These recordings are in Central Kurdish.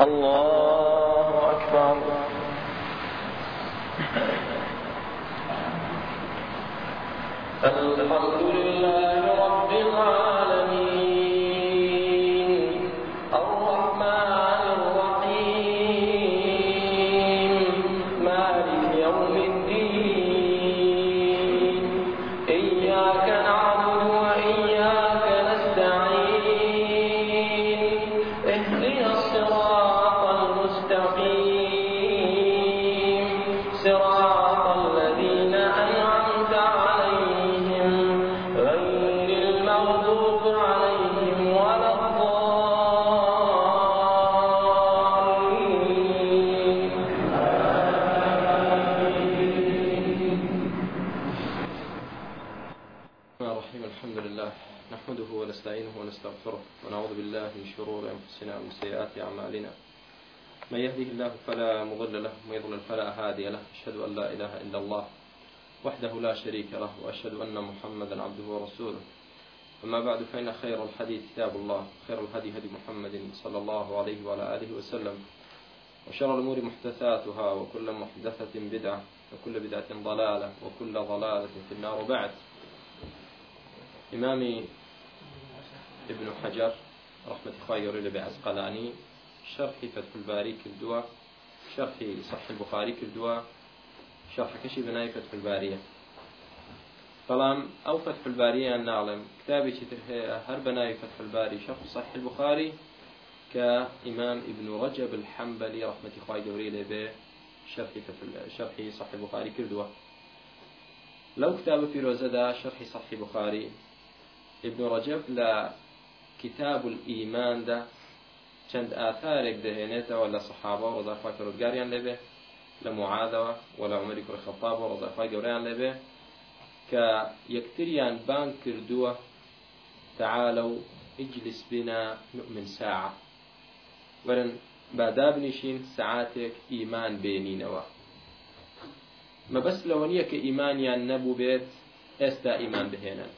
الله أكبر الحمد لله إله إلا الله وحده لا شريك له وأشهد أن محمدا عبده ورسوله أما بعد فإن خير الحديث كتاب الله خير الهدي هدي محمد صلى الله عليه وعلى آله وسلم وشر الأمور محدثاتها وكل محدثة بدعة وكل بدعة ضلالة وكل ضلالة في النار بعد إمامي ابن حجر رحمة خير لبي عسقلاني شرح فتح الباري كردوا شرح صحيح البخاري كردوا شرح كشي بناي فتح الباريه طالما او فتح الباريه ان نعلم كتابي شي هر بناي فتح الباري شرح صحيح البخاري كامام ابن رجب الحنبلي رحمه الله جوري له شرح فتح شرح صحيح البخاري كردوا لو كتاب في روزدا شرح صحيح البخاري ابن رجب لا كتاب الايمان ده چند آثار ده هنته ولا صحابه وضافه كرد جاريان لبه لە معادەوە و لە عمەری کوخەفاب و ڕزەخوای گەوریان لەبێ کە یەکتریان بان کردووە تعالە و ئیجلیس بنا نؤمن ساعة ورن بادابنیشین سعاتێک ئیمان بێنینەوە مەبەست لەوە نییە کە ئیمانیان نەبوو بێت ئێستا ئیمان بهێنن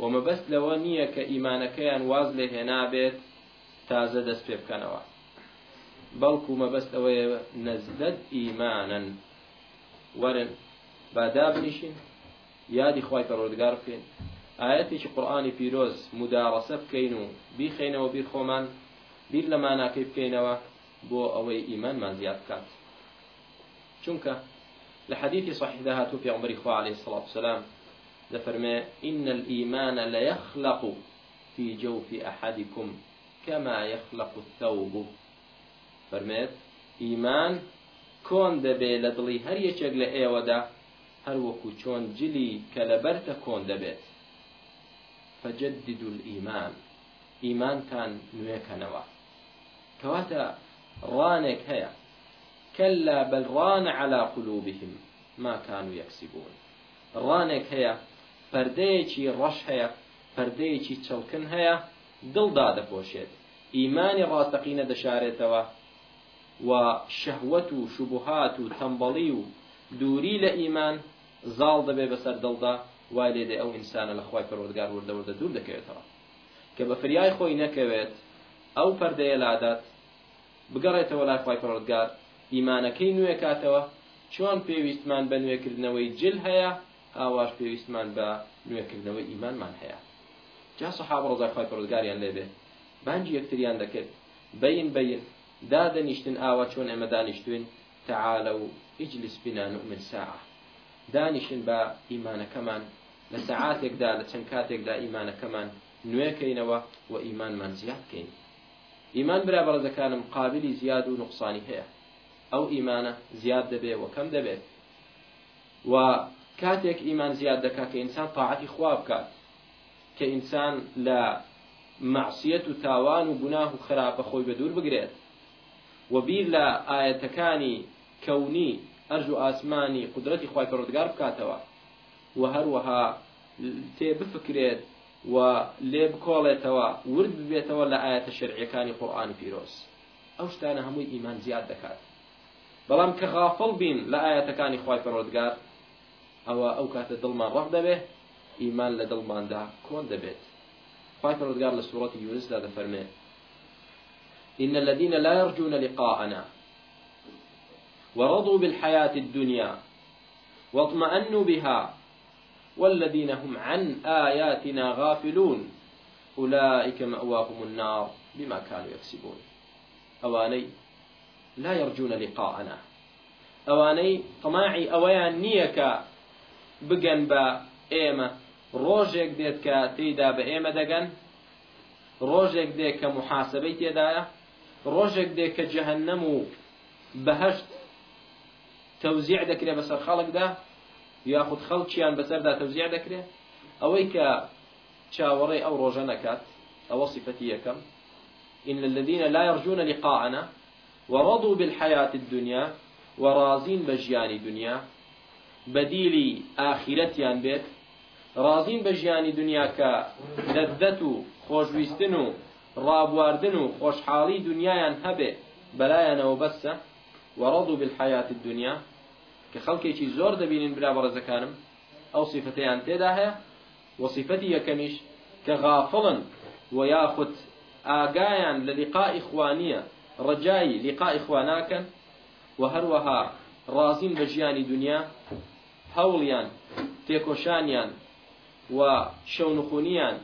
و مەبەست لەوە نییە کە ئیمانەکەیان واز لێ هێنابێت تازە دەست پێ بکەنەوە بلكو ما بس أوي بەڵکو مەبەست ئەوەیە نەزدەت ئیمانەن وەرن بادابنیشین یادی خی پەرۆردگار بکەین ئاەتێکی قورآانی پیرۆز مداڕەسە بکەین و بیخینەوە بیر خۆمان بیر لە ماناکەی بکەینەوە بۆ ئەوەی ئیمانمان زیاد بکات چونکە لە حەدیثی صحیحدا في عمر إخوة عليه الصلاة والسلام دەفەرمێ إن الإيمان لا يخلق في جوف أحدكم كما يخلق الثوب فەرمێت ئیمان کۆن دەبێ لە دڵی هەر یەکێک لە ئێوەدا هەروەکو چۆن جلی کە لە بەرتە کۆن دەبێت فجدد الإيمان إيمان كان نويك نوا كواتا رانك هيا كلا بل ران على قلوبهم ما كانوا يكسبون رانك هيا پردەیەکی ڕەش هەیە پردەیەکی چەڵکن هەیە دڵدا دەپۆشێت ئیمانی ڕاستەقینە دەشارێتەوە و شەهوەت و شوبهات و تەمبەڵی و دووری لە ئیمان زاڵ دەبێ بەسەر دڵدا وای لێدێ ئەو ئینسانە لە خخوای پەرۆدگار وردەوردە دوور دەکەوێتەوە کە بە فریای خۆی نەکەوێت ئەو پەردەیە لادات بگەڕێتەوە لای خخوای پەرۆدگار ئیمانەکەی نوێ کاتەوە چۆن پێویستمان بە نوێکردنەوەی جل هەیە ئاواش پێویستمان بە نوێکردنەوەی ئیمانمان هەیە جا سەحاب ڕزای خخوای پەرۆدگاریان لێبێ بانجی یەکتریان دەکرد بەین بەین دادەنیشتن ئاوا چۆن ئەمە دانیشتوین تەعاالە و ئیجلیس بینان و من ساعة دانیشن بە ئیمانەکەمان لە سەعاتێکدا لە چەند کاتێکدا ئیمانەکەمان نوێکەینەوە و ئیمانمان زیادکەین ئیمان برا بەڕزەکانم قابلی زیاد و نقصانی هەیە ئەو ئیمانە زیاد دەبێ و کەم دەبێت و کاتێک ئیمان زیاد دەکات کە ئینسان تاعەتی خوا بکات کە ئینسان لە معسیەت و تاوان و گوناه و خراپە خۆی بە دوور بگرێت و بیر لە ئاەتەکانی کەونی ئەرج و ئاسمانی قدرەتی خی پەرۆدگار بکاتەوە و هەروەها تێ بفکرێت و لێ بکۆڵێتەوە ورد ببێتەوە لە ئاەتە شەرعیەکانی قۆآان پیرۆز ئەو شتانە هەمووی ئیمان زیاد دەکات بەڵام کە غافڵ بین لە ئاەتەکانی خی پەرۆدگار ئەوە ئەو کاتە دڵمان ڕق دەبێت ئیمان لە دڵماندا کۆن دەبێت خی پەرۆدگار لە سوڵەتی یورسدا دەفەرمێت إن الذين لا يرجون لقاءنا ورضوا بالحياة الدنيا واطمأنوا بها والذين هم عن آياتنا غافلون أولئك مأواهم النار بما كانوا يكسبون أواني لا يرجون لقاءنا أواني طماعي أويان نيك بقن با إيمة ڕۆژێک تيدا کە دقن روجك ئێمە دەگەن ڕۆژێک ڕۆژێک ديك جهنم بهشت توزيع دكري تەوزیع دەکرێت ده خەڵکدا یاخود خەڵکییان بەسەردا توزيع دەکرێت ئەوەی کە چاوەڕێ ئەو ڕۆژە نەکات ئەوە صفەتی إن الذين لا يرجون لقاءنا ورضوا بالحياة الدنيا ورازين بجياني دنيا بديلي آخرتيان بيت رازين بجياني دنيا كلذة خوشويستنو ڕابواردن و خۆشحاڵی دنیایان هەبێ بەلایەنەوە بەسە وەڕەض و بالحیات دنیا کە خەڵکێکی زۆر دەبینین برا بەڕێزەکانم ئەو سیفەتیان تێدا هەیە وەسیفەتی یەکەمیش کە غافڵن و یاخود ئاگایان لە لقائی خوانیە ڕجایی لقائی خواناکەن و هەروەها ڕازین بە ژیانی دنیا هەوڵیان تێکۆشانیان و شەونخونیان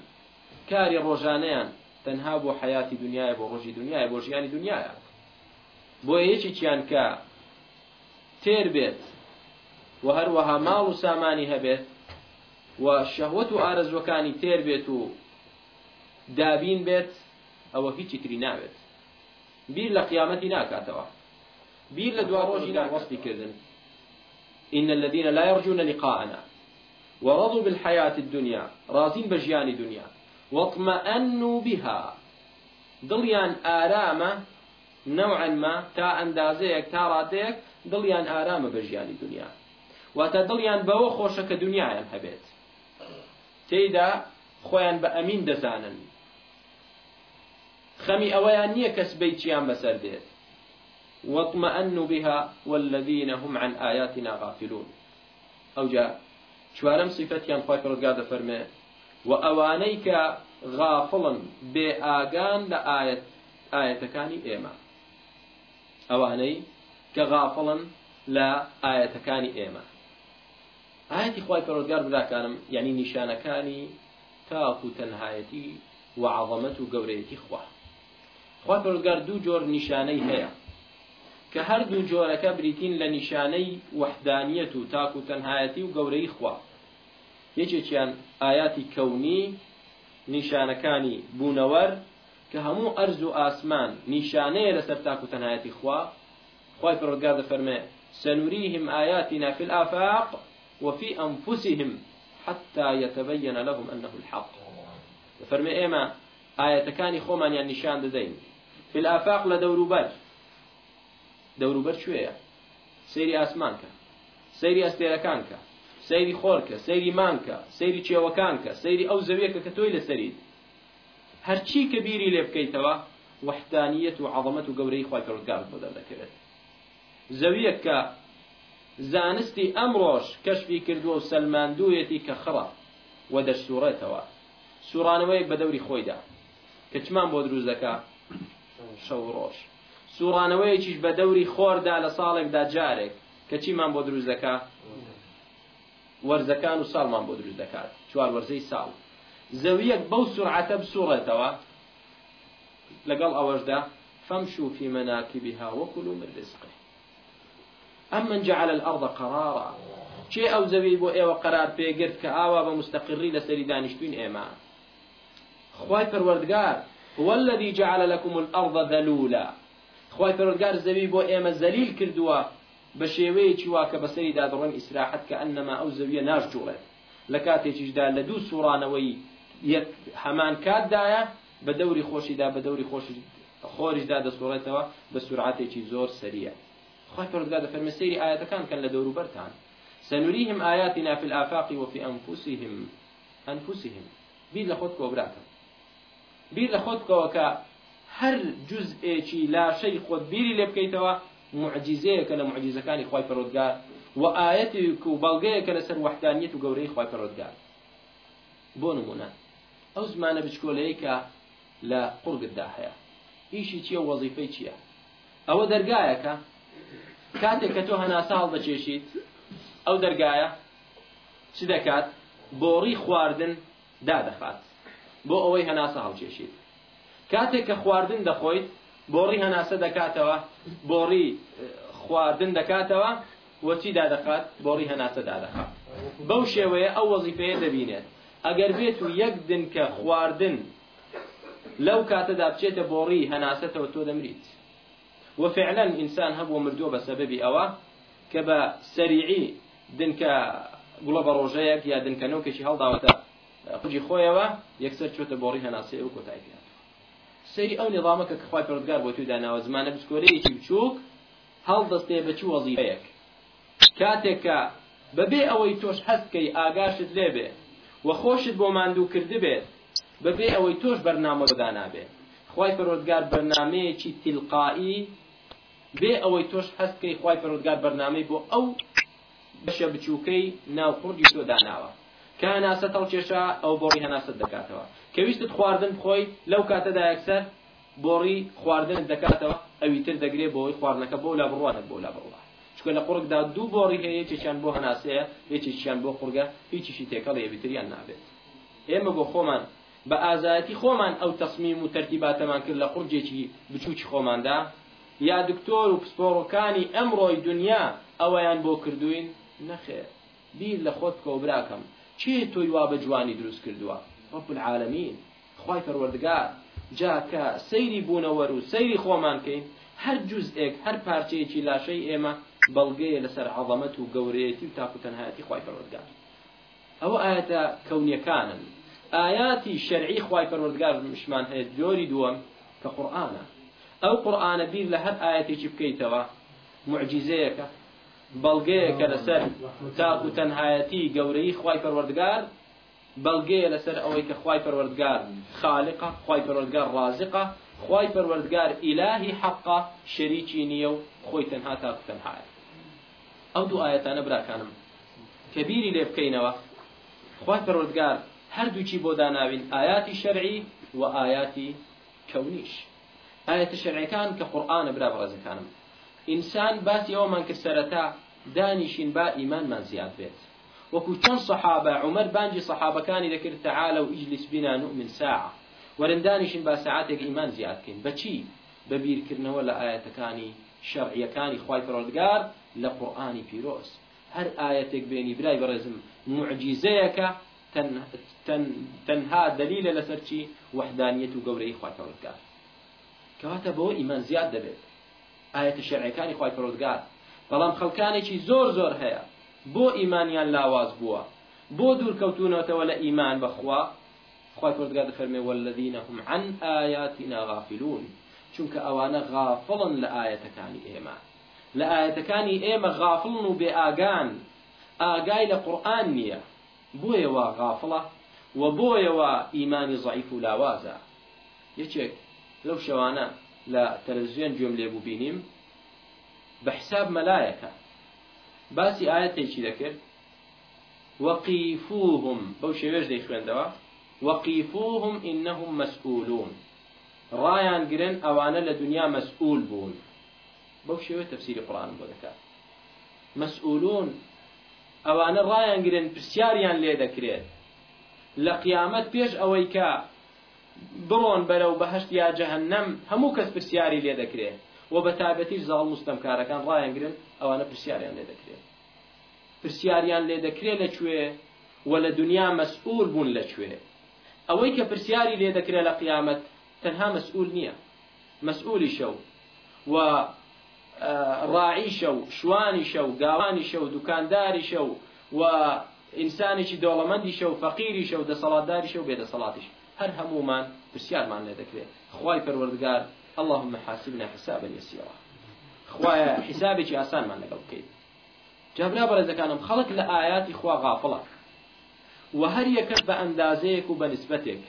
کاری ڕۆژانەیان تنها بو حیاتی دنیای بو ڕۆژی دنیای بۆ ژیانی دنیاە بۆ یەکێکیان کە تێر بێت و هەروەها مال و سامانی هەبێت و شەهوت و ئارزوەکانی تێر بێت و دابین بێت ئەوە هیچی تری ناوێت بیر لە قیامەتی ناکاتەوە بیر کردن إن الذين لا يرجون لقاءنا ورضوا بالحياة الدنيا رازين بجيان دنيا وەطمەئەنوا بها دڵیان ئارامە نەوعەنما تا ئەندازەیەک تا ڕاتەیەک دڵیان ئارامە بە ژیانی دنیا واتە دڵیان بەوە خۆشە کە دنیایان هەبێت تێیدا خۆیان بە ئەمین دەزانن خەمی ئەوەیان نییە کەس بەی چیان بەسەر دێت وەطمەئەن بها والذین هم عن ئاياتنا غافلون ئەوجا چوارەم صفەتیان خۆی پرۆگا دەفەرمێ و ئەوانەی کە غافڵن بێ ئاگان لە ئاەتەکانی ئێمە ئەوانەی کە غافڵن لە ئاەتەکانی ئێمە ئاەتی خی پەرۆگار براکانم یعنی نیشانەکانی تاق و تەنهایەتی و عظەمەت و گەورەیەتی خوا خوا پەرۆگار دوو جۆر نیشانەی هەیە کە هەردوو جۆرەکە بریتین لە نیشانەی وەحدانیەت و تاک و تەنهایەتی و گەورەی خوا یەکێکیان آياتي كوني نیشانەکانی كاني بونور كهمو أرزو و ئاسمان نیشانەیە لەسەر تاکو تەنایەتی خوا خی پرۆگار دەفەرمێ سنوریهم آياتنا في الآفاق وفي أنفسهم حتى يتبين لهم أنه الحق فرمي إيما آية كاني خوما يعني نشان دزين في الآفاق لدورو بر دورو بر شوية سيري أسمانك سيري أستيركانك سەیری خۆرکە سەیری مانکە سەیری چێوەکانکە سەیری ئەو زەویەکە کە تۆی لەسەریت هەرچی کە بیری لێ بکەیتەوە وحدانیت و عڵەت و گەورەی خی پرودگار بۆ دەردەکەوێت زەویەک کە زانستی ئەمڕۆژ کەشفی کردووە و سەلماندوویەتی کە خڕە و دەشتوڕێتەوە سوورانەوەی بە دەوری خۆیدا کەچمان بۆ دروست دەکا شەو ڕۆژ سوورانەوەیکیش بە دەوری خۆردا لە ساڵێکدا جارێک کە چیمان بۆ دروست دەکا ورزكان و ساڵمان بودر الزكاة دەکات چوار زويك ساڵ زەویەک بەو سرعەتە بسوڕێتەوە لەگەڵ فامشوا في مناكبها وكلوا من رزقه أما جعل الأرض قرارا شيء أو زەوی بۆ وقرار قرار پێگرت کە ئاوا لسري دانشتين إيما خواي دانیشتوین ئێمە خی والذي جعل لكم الأرض ذلولا خی پەرگار زەوی بۆ ئێمە زليل كردوا بە شێوەیەکی وا کە بەسەریدا دەڵێن ئیسراحەت کە ئەنەما ئەو زەویە ناشجوڵێت لە کاتێکیشدا لە دوو سوڕانەوەی هەمان کاتدایە بە دەوری خۆشیدا بە دەوری خۆش خۆریشدا دەسوڵێتەوە بە سورعاتێکی زۆر سریە خۆی پردگا دەفەرمە سەیری ئاەتەکان کەن لە دەوروبەرتان سنوريهم آياتنا في الآفاق وفي أنفسهم أنفسهم بير لخوت كوبراتا بير لخوت كوكا هر جزء چی لا شيء خود بيري لبكيتوا معجزەیەکە لە معجزەکانی خی پەرۆدگار و ئاەتی و بەڵگەیەکە لەسەر وحدانیت و گەورەی خی پەرۆدگار بۆ نمونە ئەو زمانە بچکۆلەیەکە لە قورگدا هەیە ئیشی چییە وەزیفەی چییە ئەوە دەرگایەکە کاتێک کە تۆ هەناسا هەڵدەچێشیت ئەو دەرگایە چ دەکات بۆڕی خواردن دادەخات بۆ ئەوەی هەناسە هەڵچێشیت کاتێک کە خواردن دەخۆیت بۆڕی هەناسە دەکاتەوە بۆڕی خواردن دەکاتەوە وەچی دادەخات بۆڕی هەناسە دادەخات بەو شێوەیە ئەو وەزیفەیە دەبینێت ئەگەر بێت و یەک دنکە خواردن لەو کاتەدا بچێتە بۆڕی هەناسەتەوە تۆ دەمریت وفعلا ئینسان هەبوو مردووە بە سەبەبی ئەوە کە بە سەریعی دنکە گوڵە بە ڕۆژەیەک یا دنکەنەوەکەشی هەڵداوەتە خوجی خۆیەوە یەکسەر چۆتە بۆڕی هەناسەیە و کۆتای پێیان سەری ئەو نظامەکە کە خخوای پرۆزگار بۆ توی داناوە زمانە بچکۆرەیەکی بچووک هەڵدەستێ بەچی وەزیفەیەک کاتێکە بەبێ ئەوەی تۆش هەستکەی ئاگاشت لێبێ و خۆشت بۆ ماندوو کرده بێت بەبێ ئەوەی تۆش بەرنامە بەدانابێ خی پەرۆزگار بەرنمەیەکی تیلقائی بێ ئەوەی تۆش هەستکەی خی پەرۆزگار بەرنامەی بۆ ئەو بەشە بچووکەی ناوخوردی تۆ داناوە کە هەناسە تەڵ کێشە ئەو بۆڕی هەناسە دەکاتەوە کەویستت خواردن خۆی لەو کاتەدا یەکسەر بۆڕی خواردن دەکاتەوە ئەوی تر دەگرێت بۆی خواردنەکە بۆ لا بڕوانە بۆ لا بڕوان چکە لە قڕکدا دوو بۆڕی هەیە یەکێکیان بۆ هەناسەیە یەکێکیان بۆ قورگە هیچیشی تێکەڵ یەبیتریان نابێت ئێمە بۆ خۆمان بە ئازایەتی خۆمان ئەو تەسمیم و تەرتیباتەمان کرد لە قورجێکی بچووکی خۆماندا یا دکتۆر و پسپۆڕەکانی ئەمڕۆی دنیا ئەوەیان بۆ کردوین نەخێ بیر لە خۆت کۆبراکەم چی تۆی وا بە جوانی دروست کردووە رب العالمین خی پەروەردگار جاکە سەیری بوونەوەەر و سەیری خۆمانکەین هەر جزئێک هەر پارچەیەکی لاشەی ئێمە بەڵگەیە لەسەر عەڵەمەت و گەورەیەتی و تاکوتەنهایەتی خی پەروەردگار ئەوە ئاەتە کەونیەکانن ئاياتی شەرعی خی پەروەردگار مشمان هەیە جۆری دووەم کە قورآانە ئەو قورآانە بیر لە هەر ئاەتێکی بکەیتەوە معجززەیەەکە بەڵگەیەکە لەسەر تاکوتەنهایەتی گەورەی خی پەروەردگار بەڵگەیە لەسەر ئەوەی کە خی پەروەردگار خاالقا خی پەروەردگار ڕازقا خی پەروەردگار ئیلاهی حەقا شەریکی نییە و خۆی تەنها تا تەنهاە ئەو دوو ئاەتانە براکانم کەبیری لێ بکەینەوە خی پەروەردگار هەردووچی بۆ داناوین ئاياتی شەرعی و ئاياتی کەونیش ئاەتە شەرعەکان کە قورآانە برا بەڕێزەکانم ئینسان باسی ئەومان کرد سەرەتا دانیشین با ئیمانمان زیاد بێت وكم صحابة عمر بانجي صحابة كان ذكر تعالى واجلس بنا نؤمن ساعة ورندانش با ساعتك إيمان زياد كين بشي ببير كرنا ولا آية كاني شرعية كاني خواي فرولدقار لقرآني في رؤس هر آياتك بيني بلاي برزم معجزيك تن تن تنها دليل لسرتي وحدانية وجوري إخوة فرودكار كهذا بو إيمان زياد بيت آية الشرع كان إخوة فرودكار طالما خل كان زور زور هيا بو بۆ ئیمانیان لاواز بووە بۆ دوورکەوتونەوەتەوە لە بخوا خوا خی پردگات فەرمێ والذینە هم عن ئاياتنا غافلون چونکە ئەوانە غافڵن لە ئاەتەکانی ئێمە لە ئاەتەکانی ئێمە غافڵن و بێ ئاگان ئاگای لە قورآن نییە بۆیەوە غافڵە و بۆیەوە ئیمانی ضعیف و لاوازە یەکێک لەو شەوانە لە تەلەزیۆن گوێم لێبوو بینیم بە حساب مەلایەکە باسی ئاەتێکی دەکرد وەقیفوهم بەو شێوێش دەی خوێندەوە وەقیفوهم ئینەهم مەسئولون ڕایان گرن ئەوانە لە دنیا مەسئول بوون بەو شێوە تەفسیری قڕان بۆ دەکات مەسئولون ئەوانە ڕایان گرن پرسیاریان لێ دەکرێت لە قیامەت پێش ئەوەی کە بڕۆن بەرەو بەهشت یا جەهنەم هەموو کەس پرسیاری لێ دەکرێت و بە تابەتیش زاڵ مستەمکارەکان ڕایان گرن ئەوانە پرسیاریان لیده دەکرێت پرسیاریان لیده دەکرێت لچوه ولا دنیا مسئول بون لچوه اوی که پرسیاری لێ دەکرێت لە قیامەت تەنها مەسئول نییە مەسئولی شو و شو و شو و گاوانیشە و دوکانداریشە و شو ئینسانێکی دەوڵەمەندیشە و فەقیریشە و دەسەڵاتداریشە و هر همومان پرسیار من لیده دەکرێت خواهی پروردگار اللهم حاسبنا حسابا يسيرا خوایە حیسابێکی ئاسانمان لەگەڵ بکەیت جابرا بەڕێزەکانم خەڵک لە ئاياتی خوا غافڵە و هەر یەکەس بە ئەندازەیەک و بە نسبەتێک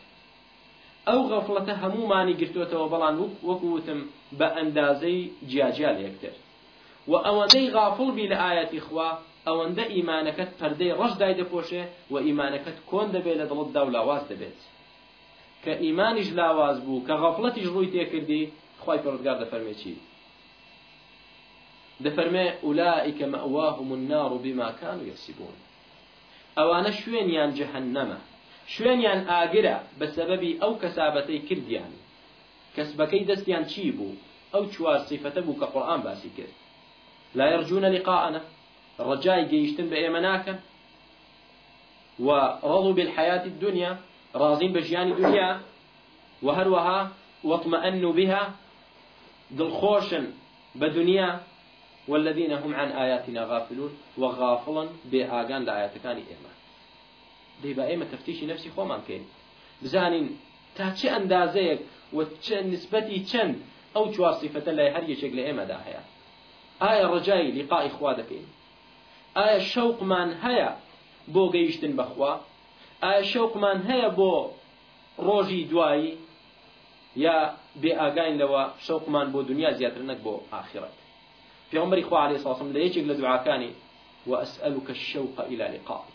ئەو غەفڵەتە هەمومانی گرتوێتەوە بەڵام وەکووتم بە ئەندازەی جیاجال یەکتر و ئەوەندەی غافڵ بی لە ئاەتی خوا ئەوەندە ئیمانەکەت پەردەی ڕەشدای دەپۆشێ و ئیمانەکەت کۆن دەبێت لە دڵتدا و لاواز دەبێت کە ئیمانیش لاواز بوو کە غەفڵەتیش ڕووی تێکردی خی پڕگار دەفەرمێکی دەفەرمێ أولئك مأواهم النار بما كانوا يكسبون ئەوانە شوين جەهەنەمە جهنم شوين بە سەبەبی بسبب أو كسابتي کەسبەکەی دەستیان چی تشيبو أو چوار سیفەتە بوو باسي قورآن لا يرجون لقاءنا ڕجای گەیشتن بە ورضوا بالحياة الدنيا راضين بجيان الدنيا وهروها واطمأنوا بها دلخوشن بدنيا والذين هم عن آياتنا غافلون وغافلا بآغان لآياتكان إما دي با إما تفتيش نفسي خو من كين بزانين تا چه اندازيك و چه نسبتي چند أو چوار صفة لا هر يشك لإما دا هيا آية رجاي لقاء إخوادكين ئایا شەوقمان هەیە بۆ گەیشتن بەخوا ئایا شەوقمان هەیە بۆ ڕۆژی دوایی یا بێ ئاگاین لەوە شەوقمان بۆ دنیا زیاتر نەک بۆ ئاخرەت في عمر إخوة عليه الصلاة والسلام ليش يقول دعاء وأسألك الشوق إلى لقائك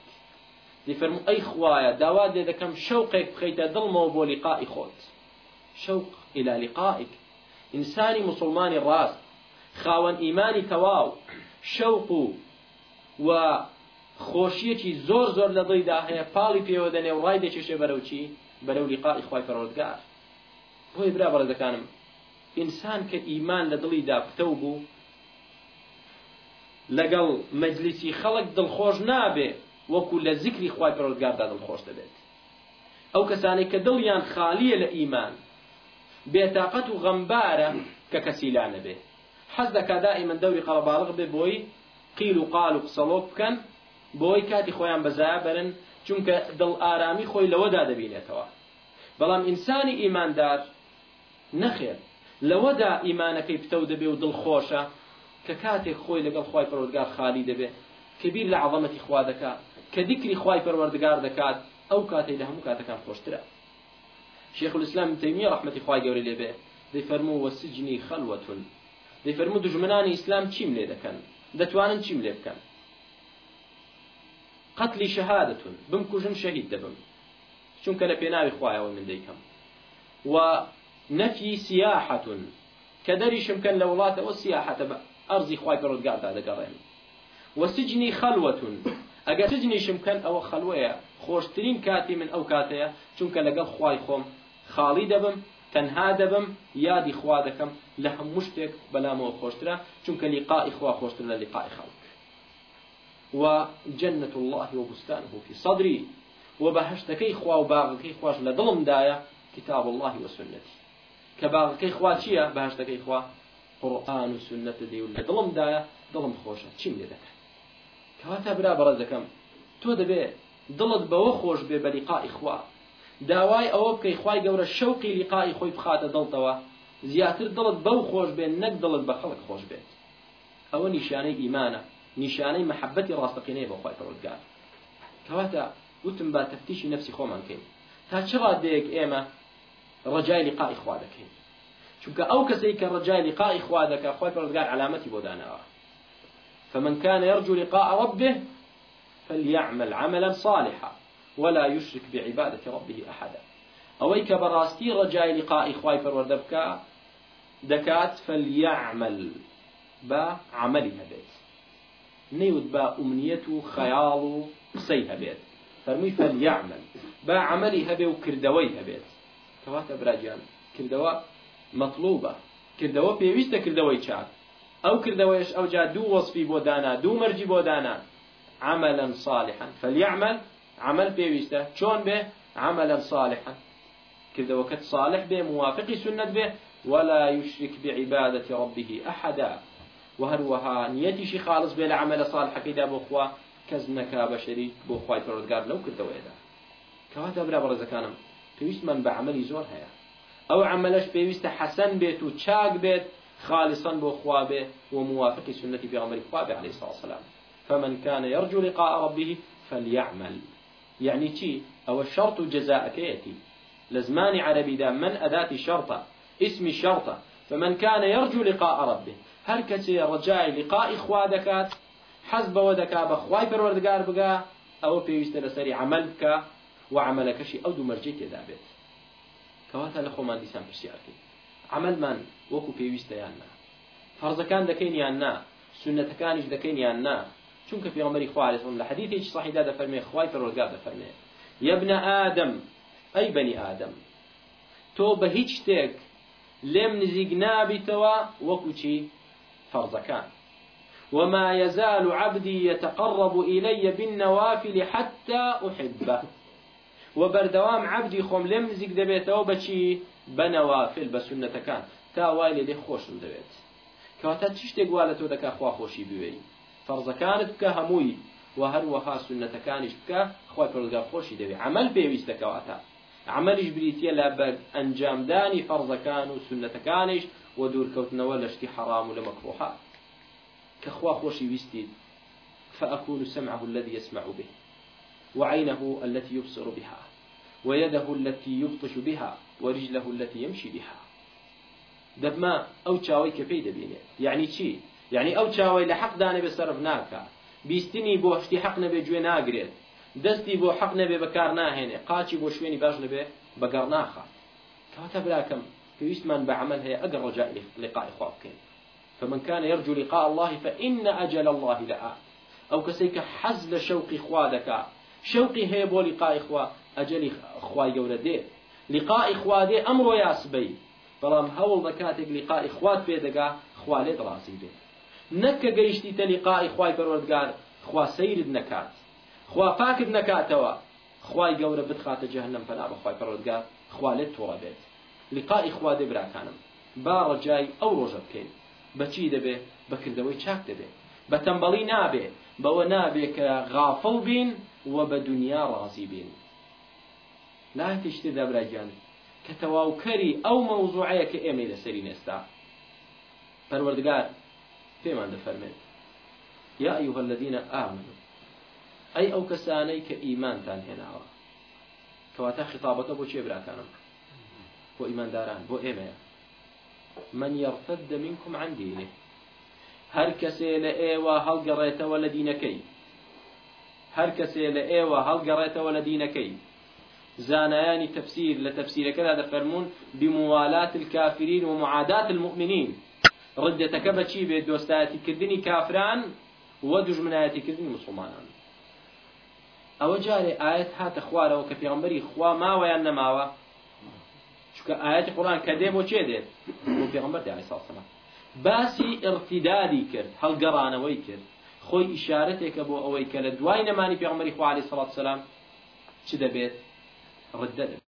دفرم أي خوايا داواد إذا كم شوقك بخيت وبو لقاء خوت شوق إلى لقائك إنساني مسلماني الراس خاوان إيماني تواو شوق و خۆشیەکی زور زۆر لە دڵیدا هەیە پاڵی پێوە دەنێ و ڕای دەچێشێ بەرەو چی بەرەو لیقای خخوای فەرۆردگار بۆی برا بەڕێ دەکانم ئینسان کە لەگەڵ مەجلیسی خەڵک دڵخۆش نابێ وەکو لە زیکری خی پرۆگاردا دڵخۆش دەبێت ئەو کەسانی کە دڵیان خالیە لە ئیمان بێتاقەت و غەمبارە کە کەسیلا نەبێ حەز دەکا دائیمەن دەوری قەڵەباڵق بێ بۆی قیل و قال و قسەڵۆ بکەن بۆی کاتی خۆیان بەزایە بەرن چونکە دڵ ئارامی خۆی لەوەدا دەبینێتەوە بەڵام ئینسانی ئیماندار نەخێت لەوەدا ئیمانەکەی پتە و دەبێ و دڵخۆشە کە کاتێک خۆی لەگەڵ خی پەرۆدگار خالی دەبێت کەبیر لە عڵەتی خوا دەکات کە دیکری خی پەروەردگار دەکات ئەو کاتێک لە هەموو کاتەکان خۆشترە شێخ الاسلام تەیمی ڕحمەتی خی گەوری لێبێ دەیفەرمو وەسجنی خەلوەتون دەیفەرمو دژمنانی ئیسلام چیم لێ دەکەن دەتوانن چیم لێ بکەن قتلی شەهادتون بمکوژم شەهید دەبم چونکە لە پێناوی خوایەوە من دەیکەم و نەفی سیاحتون کە دەریشم کەن لە وڵاتەوە سیاحەتە ئەرزی خی پەرۆزگاردا دەگەڕێن وەسیجنی خەلوەتون ئەگەر سجنیشم کەن ئەوە خەلوەیە خۆشترین کاتی من ئەو کاتەیە چونکە لەگەڵ خی خۆم خاڵی دەبم تەنها دەبم یادی خوا دەکەم لە هەموو شتێک بەلامەوە خۆشترە چونکە لیقائی خوا خۆشتر لە لیقائی خەڵک وجنة الله وبستانه في صدري وبهشتكي خوا وباغكي خواش لدلم دايا كتاب الله وسنتي كباغكي خوا چيا بهشتكي خوا قورآن و سنەتە دێ و لە دڵمدایە دڵم خۆشە چیم لێ دەکەن کەواتە برا بەڕە دەکەم تۆ دەبێ دڵت بەوە خۆش بێ بە لیقائی خوا داوای ئەوە بکەی خی گەورە شەوقی لیقائی خۆی بخاتە دڵتەوە زیاتر دڵت بەو خۆش بێ نەک دڵت بە خەڵک خۆش بێت ئەوە نیشانەی ئیمانە نیشانەی محەبەتی ڕاستەقینەی بە خۆی پڕودگار کەواتە وتم با تەفتیشی نفسی خۆمان کەین تا چقا دەیەک ئێمە ڕجای لیقائی خوا دەکەین چونکە ئەو كسيك الرجاء لقاء إخوانك أخوات من الرجال علامەتی بودانا فمن كان يرجو لقاء ربه فليعمل عملا صالحا ولا يشرك بعبادة ربه أحدا أويك براستي رجاء لقاء إخواي فروردبك دكات فليعمل با بيت نيود با أمنيته خياله قصي بيت فرمي فليعمل با عملها بيت وكردويها بيت كواتا براجان كردوا مطلوبة کردەوە پێویستە کردەوەی چاک ئەو کردەوەیش ئەوجا دوو وەصفی بۆ دانا بودانا دو مرجي بودانا عملا صالحا فليعمل عمل في پێویستە شون به عملا صالحا کردەوەکەت صالح به موافق سنة به ولا يشرك بعبادة ربه أحدا وهروها نيتي خالص بلا عمل صالح كيدا بخوا كزنكا بشريك بخواي فرودقار لو كردويدا كواتا برا في ويست من بعمل زۆر يعني. او عملش بيست حسن بيتو و بيت خالصا بۆ خوا وموافق سنة في عمر خوابه عليه الصلاة والسلام فمن كان يرجو لقاء ربه فليعمل يعني تي أو الشرط جزاء كيتي لزمان عربي دا من أداة شرطة اسم شرطة فمن كان يرجو لقاء ربه هل كتي رجاء لقاء إخوة حزب ودكا بخواي بروردقار بقى أو في لسري عملك وعملك شيء أو دو مرجيك دابت كواتا لخو من من عمل وكو کەواتە لە خۆمان دیسان پرسیارکەین عملمان وەکو پێویستە یان دكين يانا دەکەین في عمري خواه عليه الصلاة نا چونکە صحي دادا فرمي حدیثێکی صحیدا دەفەرمێ فرمي يا ابن آدم أي بني آدم تو بهيج تيك لم نزيق نابي توا وكو وەکو چی كان وما يزال عبدي يتقرب إلي بالنوافل حتى أحبه و بەردەوام عبدی خۆم لێم نزیک دەبێتەوە بەچی بەنەوافل بە سنەتەکان تا وای لێ خۆشم دەوێت کەواتە چ شتێک وا لە تۆ دەکا خواخۆشی بوێی فەرزەکانت بکە هەمووی و هەروەها سنەتەکانیش بکە خۆی پرگا خۆشی دەوێت عمل پێویستەکەواتە عملیش بریتە لە بە ئەنجامدانی فەرزەکان و سنەتەکانیش و دوورکەوتنەوە لە شتی حەرام و لە مەکرۆها کە خوا خۆشی ویستیت فأكون سمعه الذي يسمع به وعينه التي يبصر بها ويده التي يبطش بها ورجله التي يمشي بها دب ما او تشاوي پێی بيني يعني چی يعني او تشاوي لحق حەق دانەبێ بيستني ناکە بیستنی بۆ هەشتی حەق نەبێ گوێ ناگرێت دەستی بۆ حەق نەبێ بەکار ناهێنێ قاچی بۆ باش نبي بقر ناخا كاتا بلاكم پێویستمان من بعمل هي اقر رجاء لقاء خوا فمن كان يرجو لقاء الله فإن أجل الله لا أو كسيك حز شوقي اخوادك شەوقی هەیە بۆ لیقای خوا ئەجلی خوای گەورە دێ لیقای خوا دێ ئەمڕۆ یاسبەی بەڵام هەوڵ دەکاتێک لیقای خوات پێدەگا خوا لێت ڕاستی بێ نەکە گەیشتی تەلیقای خوای بەرۆردگار خوا سەیرت نەکات خوا پاکت نەکاتەوە خوای گەورە بتخاتە جەهنم پەنا بەخوای پەرۆردگار خوا لێت تۆڕە بێت لیقای خوا دێ براکانم با ڕجای ئەو ڕۆژە بکەین بەچی دەبێ بەکردەوەی چاک دەبێت بە تەمبەڵی نابێ بەوە نابێ کە غافڵ بین و بە دنیا ڕازی بین لاەتیش تێدا براگیان کە تەواوکەری ئەو مەوزوعەیە کە ئێمە لەسەری نێستا پەروەردگار پێمان دەفەرمێت یا ئەیوهە الذینە ئامن ئەی ئەو کەسانەی کە ئیمانتان هێناوە کەواتە خطابەکە بۆ چێ براکانم بۆ ئیمانداران بۆ ئێمەیە من يرتد منكم عن دينه هر کەسێ لە ئێوە هەڵگەڕێتەوە لە دینەکەی هەر کەسێ لە ئێوە هەڵگەڕێتەوە لە دینەکەی زانایانی تفسیر لە تفسیرەکەدا دەفەرمونون بمووالات الكافرین و معادات المؤمنین ڕدەتەکە بەچی بێت دۆستایەتیکردنی کافران و دژمنایەتیکردنی مسلمانان ئەوە جارێ ئاەت هاتە خوارەوە کە پێغمبەری خوا ماوەیان نەماوە چکە ئاەتی قڕان کە دێ بۆ چێ دێت پێغمبەر داساڵسەمە باسی ئرتیدادی کرد هەڵگەڕانەوەی کرد خۆی ئیشارەتێکە بۆ ئەوەی کە لە دوای نەمانی پێغمەری خوالی سەڵات سەسلام چ دەبێت ڕدە دەبێت